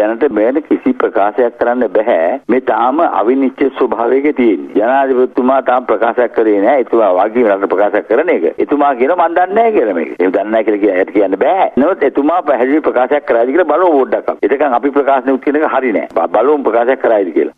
දැනට මේන කිසි ප්‍රකාශයක් කරන්න බෑ. මේ තාම අවිනිශ්චිත ස්වභාවයක තියෙන. ජනාධිපතිතුමා තාම ප්‍රකාශයක් කරේ නෑ. එතුමා වාග්ගී රට ප්‍රකාශ කරන එක. එතුමා කියන මන් දන්නේ නෑ කියලා මේක. ඒ දන්නේ නෑ කියලා කියන්න කියන්න බෑ. නමුත් එතුමා පැහැදිලි ප්‍රකාශයක් කරාද කියලා බලමු පොඩ්ඩක්. එතකන් අපි ප්‍රකාශන උත් කියන එක හරි නෑ. බලමු ප්‍රකාශයක් කරායිද කියලා.